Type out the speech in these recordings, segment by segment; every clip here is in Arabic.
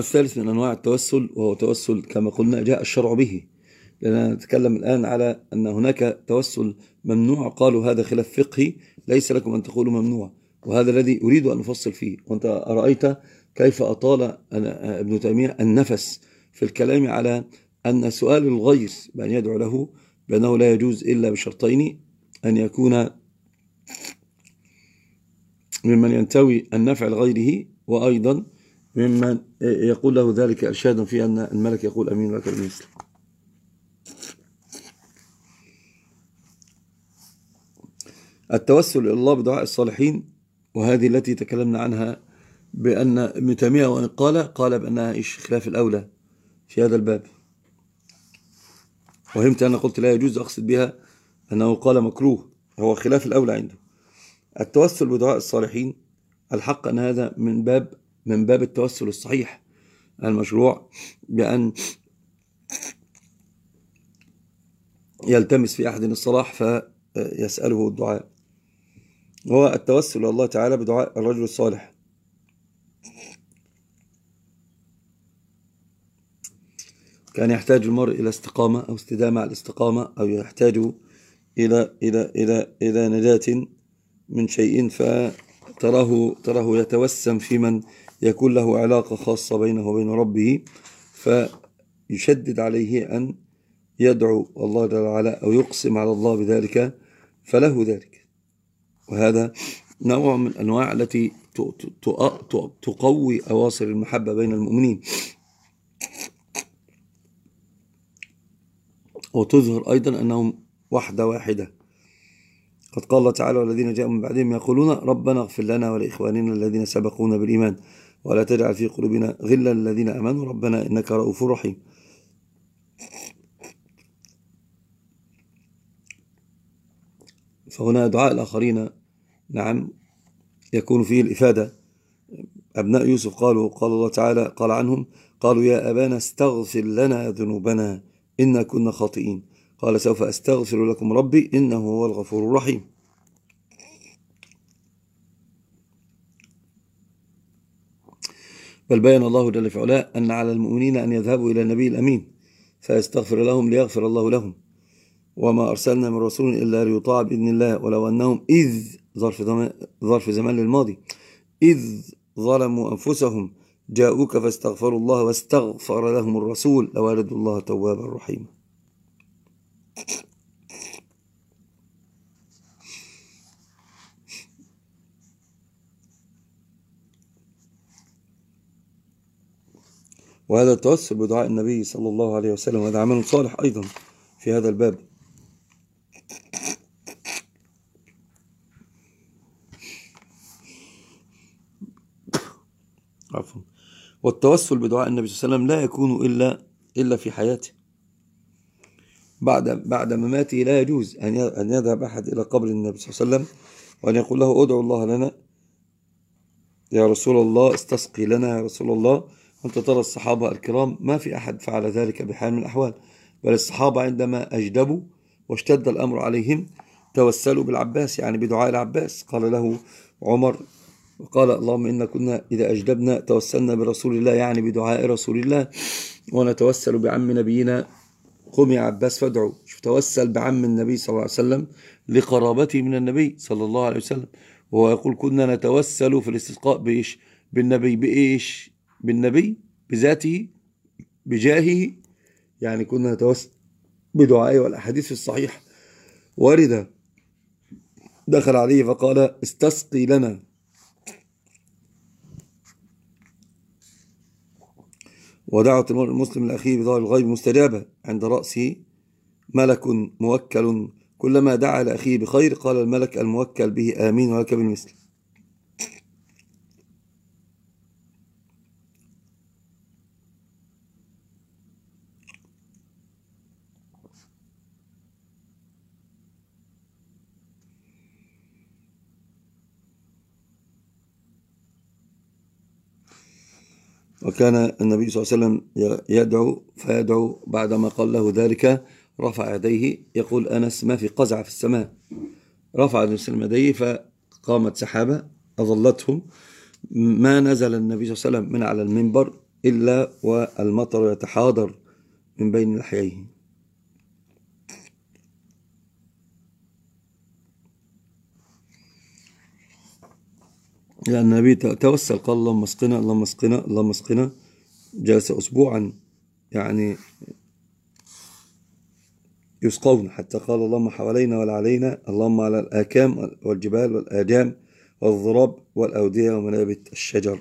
الثالث من أنواع التوسل وهو توسل كما قلنا جاء الشرع به. لأننا نتكلم الآن على أن هناك توسل ممنوع قالوا هذا خلاف فقهي ليس لكم أن تقولوا ممنوع. وهذا الذي أريد أن أفصل فيه. وأنت رأيت كيف أطال ابن تيمية النفس في الكلام على أن سؤال الغير بأن يدعو له بأنه لا يجوز إلا بشرطين أن يكون ممن ينتوي النفع لغيره وأيضا ممن يقول له ذلك إرشادا في أن الملك يقول أمين لك المثل التوسل إلى الله بدعاء الصالحين وهذه التي تكلمنا عنها بأن ابن تيمية وإن قال قال بأنها إيش؟ خلاف الأولى في هذا الباب. وهمت أنا قلت لا يجوز أقصد بها أنه قال مكروه هو خلاف الأولى عنده. التوسل بدعاء الصالحين الحق أن هذا من باب من باب التوسل الصحيح. المشروع بأن يلتمس في أحد الصلاح فيسأله الدعاء. هو التوسل الله تعالى بدعاء الرجل الصالح. كان يحتاج المرء إلى استقامة أو استدامة على الاستقامة أو يحتاج إلى إلى إلى إلى نجاة من شيء فتراه تراه يتوسم في من يكون له علاقة خاصة بينه وبين ربه فيشدد عليه أن يدعو الله جل وعلا أو يقسم على الله بذلك فله ذلك. وهذا نوع من أنواع التي تقوي أواصر المحبة بين المؤمنين. وتظهر أيضا أنهم وحدة واحدة. قد قال الله تعالى والذين جاءوا من بعدهم يقولون ربنا اغفر لنا ولإخواننا الذين سبقونا بالإيمان. ولا تجعل في قلوبنا غلا للذين أمنوا. ربنا إنك رؤوف رحيم. فهنا دعاء الآخرين. نعم يكون فيه الإفادة. أبناء يوسف قالوا قال الله تعالى قال عنهم قالوا يا أبانا استغفر لنا ذنوبنا إنا كنا خاطئين. قال سوف أستغفر لكم ربي إنه هو الغفور الرحيم. بل بين الله جل في علاه أن على المؤمنين أن يذهبوا إلى النبي الأمين فيستغفر لهم ليغفر الله لهم. وما أرسلنا من رسول إلا ليطاع بإذن الله ولو أنهم إذ ظرف, ظرف زمان للماضي إذ ظلموا أنفسهم جاءوك فاستغفروا الله واستغفر لهم الرسول لوالد الله توابا رحيما. وهذا التوسل بدعاء النبي صلى الله عليه وسلم وهذا عمل صالح أيضا في هذا الباب. عفوا. والتوسل بدعاء النبي صلى الله عليه وسلم لا يكون إلا إلا في حياته. بعد بعد مماته لا يجوز أن يذهب أحد إلى قبر النبي صلى الله عليه وسلم وأن يقول له ادعو الله لنا. يا رسول الله استسقي لنا يا رسول الله. أنت ترى الصحابة الكرام ما في أحد فعل ذلك بحال من الأحوال بل الصحابة عندما أجدبوا واشتد الأمر عليهم توسلوا بالعباس يعني بدعاء العباس. قال له عمر وقال اللهم إنا كنا إذا أجدبنا توسلنا برسول الله يعني بدعاء رسول الله ونتوسل بعم نبينا. قم يا عباس فادعوا شوف توسل بعم النبي صلى الله عليه وسلم لقرابته من النبي صلى الله عليه وسلم وهو يقول كنا نتوسل في الاستسقاء بإيش؟ بالنبي بإيش؟ بالنبي بذاته بجاهه يعني كنا نتوسل بدعائه والأحاديث في الصحيح واردة. دخل عليه فقال استسقي لنا. ودعوة المسلم الأخير بظاهر الغيب مستجابة. عند رأسه ملك موكل كلما دعا لأخيه بخير قال الملك الموكل به آمين ولك بالمثل. وكان النبي صلى الله عليه وسلم يدعو فيدعو بعدما قال له ذلك رفع يديه يقول أنس ما في قزع في السماء. رفع النبي صلى الله عليه وسلم يديه فقامت سحابة أظلتهم. ما نزل النبي صلى الله عليه وسلم من على المنبر إلا والمطر يتحاضر من بين لحييه. لأن النبي توسل قال اللهم اسقنا اللهم اسقنا اللهم اسقنا جلس أسبوعا. يعني يسقون حتى قال اللهم حوالينا ولا علينا اللهم على الآكام والجبال والآجام والضراب والأودية ومنابت الشجر.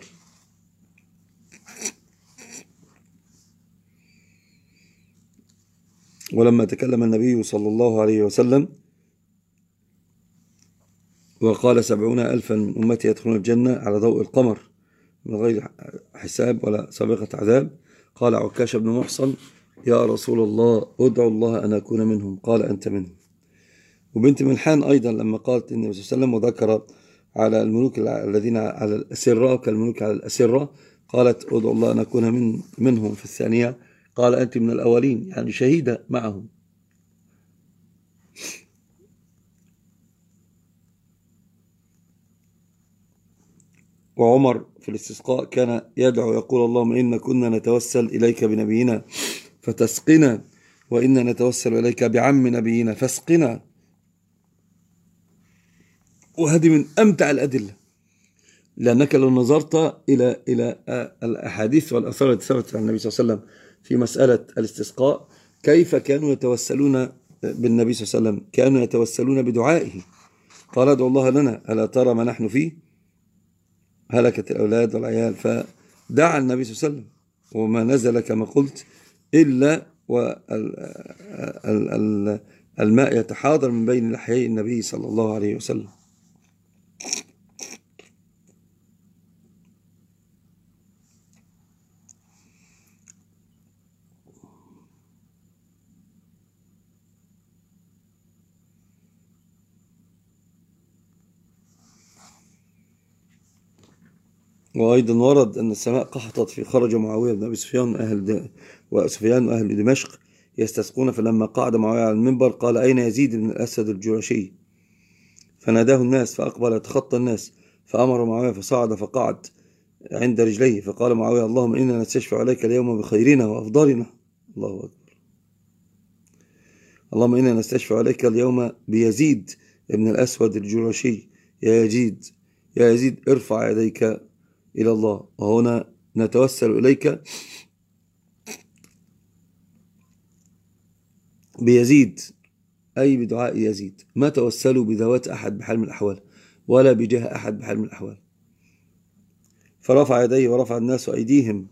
ولما تكلم النبي صلى الله عليه وسلم وقال سبعون ألفا من أمتي يدخلون الجنة على ضوء القمر من غير حساب ولا سابقة عذاب. قال عكاش بن محصن يا رسول الله ادعو الله أن أكون منهم. قال أنت منهم. وبنت ملحان أيضا لما قالت النبي صلى الله عليه وسلم وذكر على الملوك الذين على الأسرة كالملوك على الأسرة قالت ادعو الله أن أكون من منهم. في الثانية قال أنت من الأولين. يعني شهيدة معهم. وعمر في الاستسقاء كان يدعو يقول اللهم إن كنا نتوسل إليك بنبينا فتسقنا وإنا نتوسل إليك بعم نبينا فاسقنا. وهذه من أمتع الأدلة لأنك لو نظرت إلى إلى الأحاديث والأثار التي ثبتت عن النبي صلى الله عليه وسلم في مسألة الاستسقاء كيف كانوا يتوسلون بالنبي صلى الله عليه وسلم؟ كانوا يتوسلون بدعائه. قال ادعو الله لنا ألا ترى ما نحن فيه؟ هلكت الأولاد والعيال. فدعا النبي صلى الله عليه وسلم وما نزل كما قلت إلا والماء يتحاضر من بين لحيي النبي صلى الله عليه وسلم. وأيضا ورد أن السماء قحطت في خرج معاوية بن أبي سفيان أهل وسفيان وأهل دمشق يستسقون فلما قعد معاوية على المنبر قال أين يزيد بن الأسد الجرشي فناداه الناس فأقبل يتخطى الناس فأمر معاوية فصعد فقعد عند رجليه فقال معاوية اللهم إنا نستشفع عليك اليوم بخيرنا وأفضلنا. الله أكبر. اللهم إنا نستشفع عليك اليوم بيزيد ابن الأسود الجرشي يا يزيد يا يزيد ارفع يديك إلى الله. وهنا نتوسل إليك بيزيد أي بدعاء يزيد. ما توسلوا بذوات أحد بحال من الأحوال ولا بجاه أحد بحال من الأحوال. فرفع يديه ورفع الناس أيديهم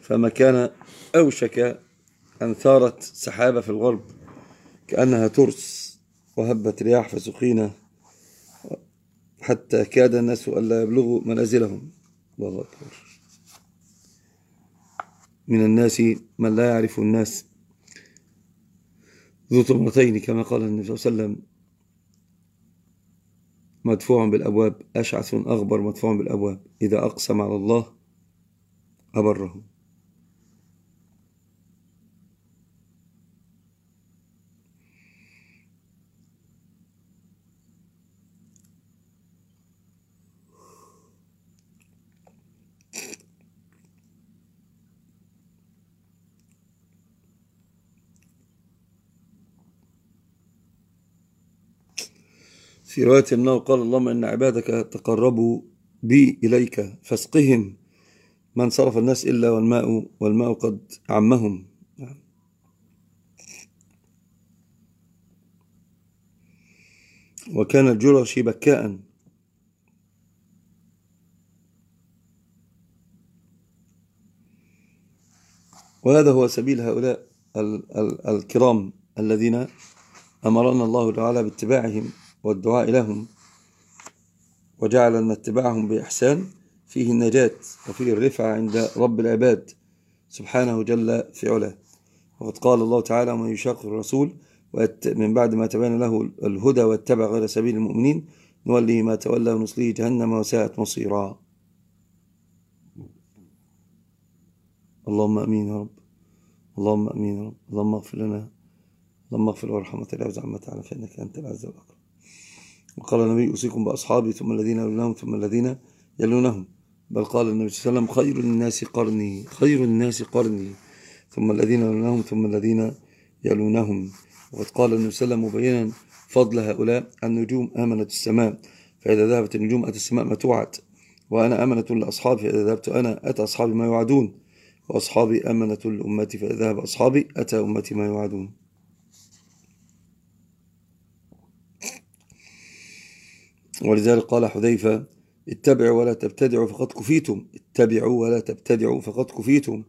فما كان أوشك أن ثارت سحابة في الغرب كأنها ترس وهبت رياح فسقينا حتى كاد الناس ألا يبلغوا منازلهم. الله أكبر. من الناس من لا يعرف الناس ذو طمرتين كما قال النبي صلى الله عليه وسلم. مدفوع بالأبواب أشعث أغبر مدفوع بالأبواب. إذا أقسم على الله أبره في رواية أنه قال اللهم إن عبادك تقربوا بي إليك فاسقهم ما انصرف الناس إلا والماء والماء قد عمهم. وكان الجرشي بكاء. وهذا هو سبيل هؤلاء الكرام الذين أمرنا الله تعالى باتباعهم. والدعاء لهم وجعل أن اتباعهم بإحسان. فيه النجاة وفيه الرفعة عند رب العباد سبحانه جل في علاه. وقد قال الله تعالى من يشاق الرسول من بعد ما تبين له الهدى واتبع غير سبيل المؤمنين نوليه ما تولى ونصليه جهنم وساءت مصيرا. اللهم آمين يا رب. اللهم آمين يا رب. اللهم اغفر لنا. اللهم اغفر وارحمنا وتجاوز عما تعالى فإنك أنت العز والأكرم. وقال النبي أوصيكم بأصحابي ثم الذين يلونهم ثم الذين يلونهم. بل قال النبي صلى الله عليه وسلم خير الناس قرني خير الناس قرني ثم الذين يلونهم ثم الذين يلونهم. وقد قال النبي صلى الله عليه وسلم مبينا فضل هؤلاء النجوم آمنة السماء فإذا ذهبت النجوم أتى السماء ما توعد. وأنا أمنة لأصحابي فإذا ذهبت أنا أتى أصحابي ما يوعدون. وأصحابي أمنة لأمتي فإذا ذهب أصحابي أتى أمتي ما يوعدون. ولذلك قال حذيفة اتبعوا ولا تبتدعوا فقد كفيتم. اتبعوا ولا تبتدعوا فقد كفيتم.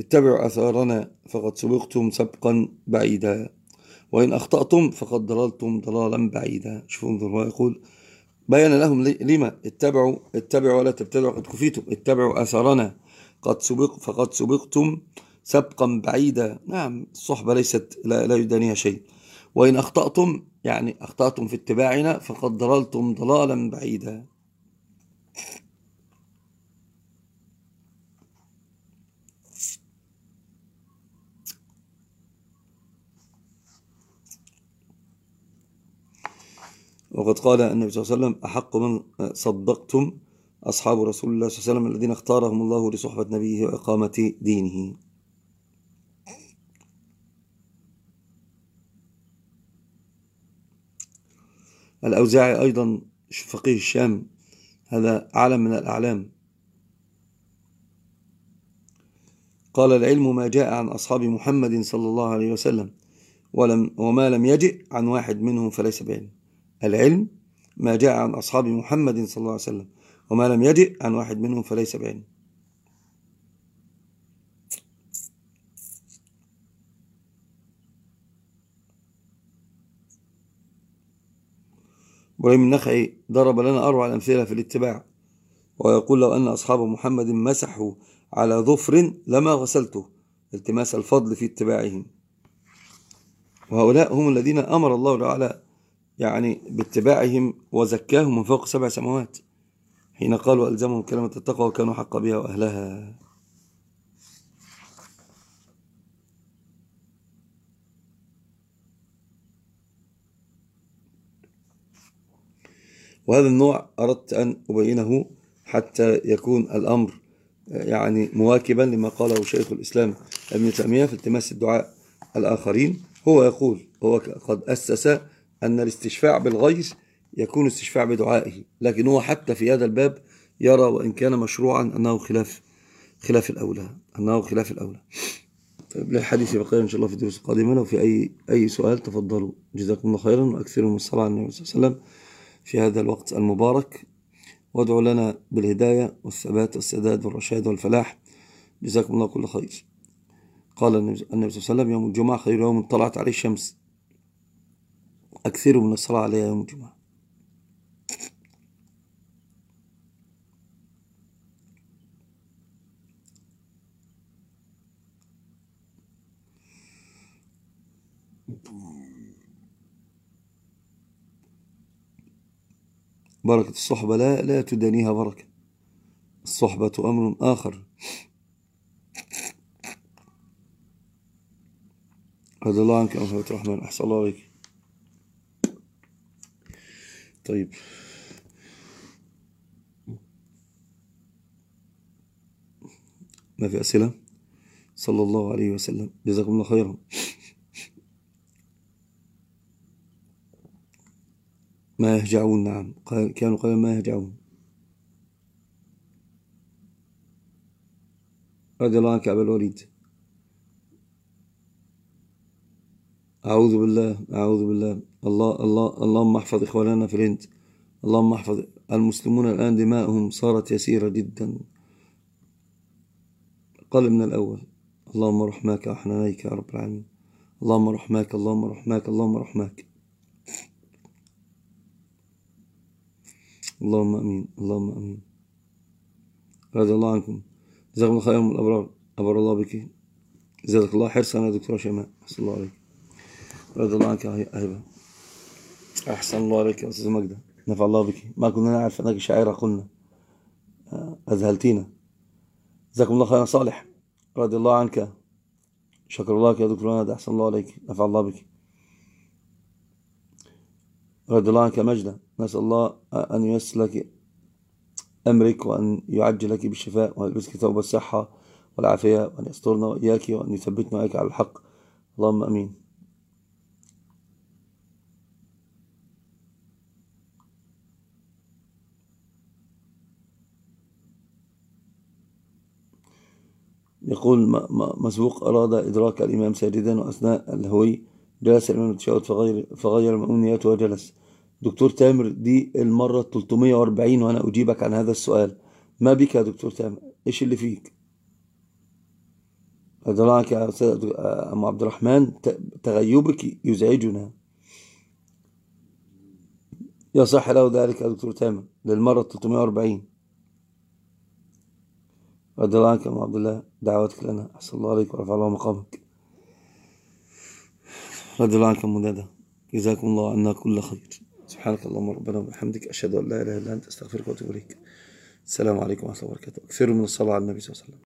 اتبعوا أثارنا فقد سبقتم سبقا بعيدا. وإن أخطأتم فقد ضللتم ضلالا بعيدا. شوفوا انظر ما يقول بين لهم لما؟ اتبعوا اتبعوا ولا تبتدعوا قد كفيتم. اتبعوا أثارنا قد سبق فقد سبقتم سبقا بعيدا. نعم الصحبة ليست لا, لا يدانيها شيء. وإن أخطأتم يعني أخطأتم في اتباعنا فقد ضللتم ضلالا بعيدا. وقد قال النبي صلى الله عليه وسلم أحق من صدقتم أصحاب رسول الله صلى الله عليه وسلم الذين اختارهم الله لصحبة نبيه وإقامة دينه. الأوزاعي أيضا فقيه الشام هذا علم من الأعلام. قال العلم ما جاء عن أصحاب محمد صلى الله عليه وسلم ولم وما لم يجئ عن واحد منهم فليس بعلم. العلم ما جاء عن أصحاب محمد صلى الله عليه وسلم وما لم يجئ عن واحد منهم فليس بعلم. إبراهيم النخعي ضرب لنا أروع الأمثلة في الاتباع. ويقول لو أن أصحاب محمد مسحوا على ظفر لما غسلته. التماس الفضل في اتباعهم. وهؤلاء هم الذين أمر الله تعالى يعني باتباعهم وزكاهم من فوق سبع سماوات. حين قالوا ألزمهم كلمة التقوى وكانوا حق بها وأهلها. وهذا النوع أردت أن أبينه حتى يكون الأمر يعني مواكبا لما قاله شيخ الإسلام ابن تيمية في التماس الدعاء الآخرين. هو يقول هو قد أسس أن الاستشفاع بالغيث يكون استشفاع بدعائه لكن هو حتى في هذا الباب يرى وإن كان مشروعا أنه خلاف خلاف الأولى أنه خلاف الأولى. طيب للحديث بقية إن شاء الله في الدروس القادمة. لو في أي أي سؤال تفضلوا. جزاكم الله خيرا وأكثروا من الصلاة على النبي صلى الله عليه وسلم. في هذا الوقت المبارك. وادعوا لنا بالهداية والثبات والسداد والرشاد والفلاح. جزاكم الله كل خير. قال النبي صلى الله عليه وسلم يوم الجمعة خير يوم طلعت عليه الشمس. أكثروا من الصلاة عليها يوم الجمعة. بركة الصحبة لا لا تدانيها بركة. الصحبة أمر آخر. رضي الله عنك أمه الرحمن. أحسن الله عليك طيب. ما في أسئلة؟ صلى الله عليه وسلم. جزاكم الله خيرا ما يهجعون نعم. كانوا قال ما يهجعون. رضي الله عنك أبا الوليد. أعوذ بالله أعوذ بالله. الله الله اللهم احفظ إخواننا في الهند. اللهم احفظ المسلمون الآن دماؤهم صارت يسيرة جدا. قل من الأول. اللهم رحماك وحنانيك يا رب العالمين. اللهم رحماك اللهم رحماك اللهم رحماك اللهم آمين اللهم آمين. رضي الله عنكم. جزاكم الله خيرا. من الأبرار أبر الله بك. جزاك الله حرصا يا دكتوره شيماء. احسن الله عليك. رضي الله عنك يا هبه أحسن الله عليك يا أستاذ مجدة نفع الله بك. ما كنا نعرف أنك شاعرة قلنا. أذهلتينا. جزاكم الله خيرا. صالح. رضي الله عنك. شكر الله يا دكتور أحسن الله عليك. نفع الله بك. رضي الله عنك مجدا نسأل الله أن يسلك أمرك وأن يعجل لك بالشفاء وأن يلبسك ثوب الصحة والعافية وأن يسترنا وإياك وأن يثبتنا وإياك على الحق. اللهم أمين. يقول مسبوق أراد إدراك الإمام ساجدا وأثناء الهوي جلس الإمام التشاهد فغير, فغير المأمونيات وجلس. دكتور تامر دي المرة 340 وأنا أجيبك عن هذا السؤال. ما بك يا دكتور تامر؟ إيش اللي فيك؟ أدراك يا أستاذ أم عبد الرحمن. تغيبك يزعجنا. يصح له ذلك يا دكتور تامر. للمرة 340 رضي الله عنك يا عبد الله. دعوتك لنا. أحسن الله عليك ورفع الله مقامك. رضي الله عنك مدادة. جزاكم الله عنا كل خير. سبحانك اللهم ربنا وبحمدك. أشهد أن لا إله إلا أنت أستغفرك وأتوب إليك. السلام عليكم ورحمة الله وبركاته. أكثروا من الصلاة على النبي صلى الله عليه وسلم.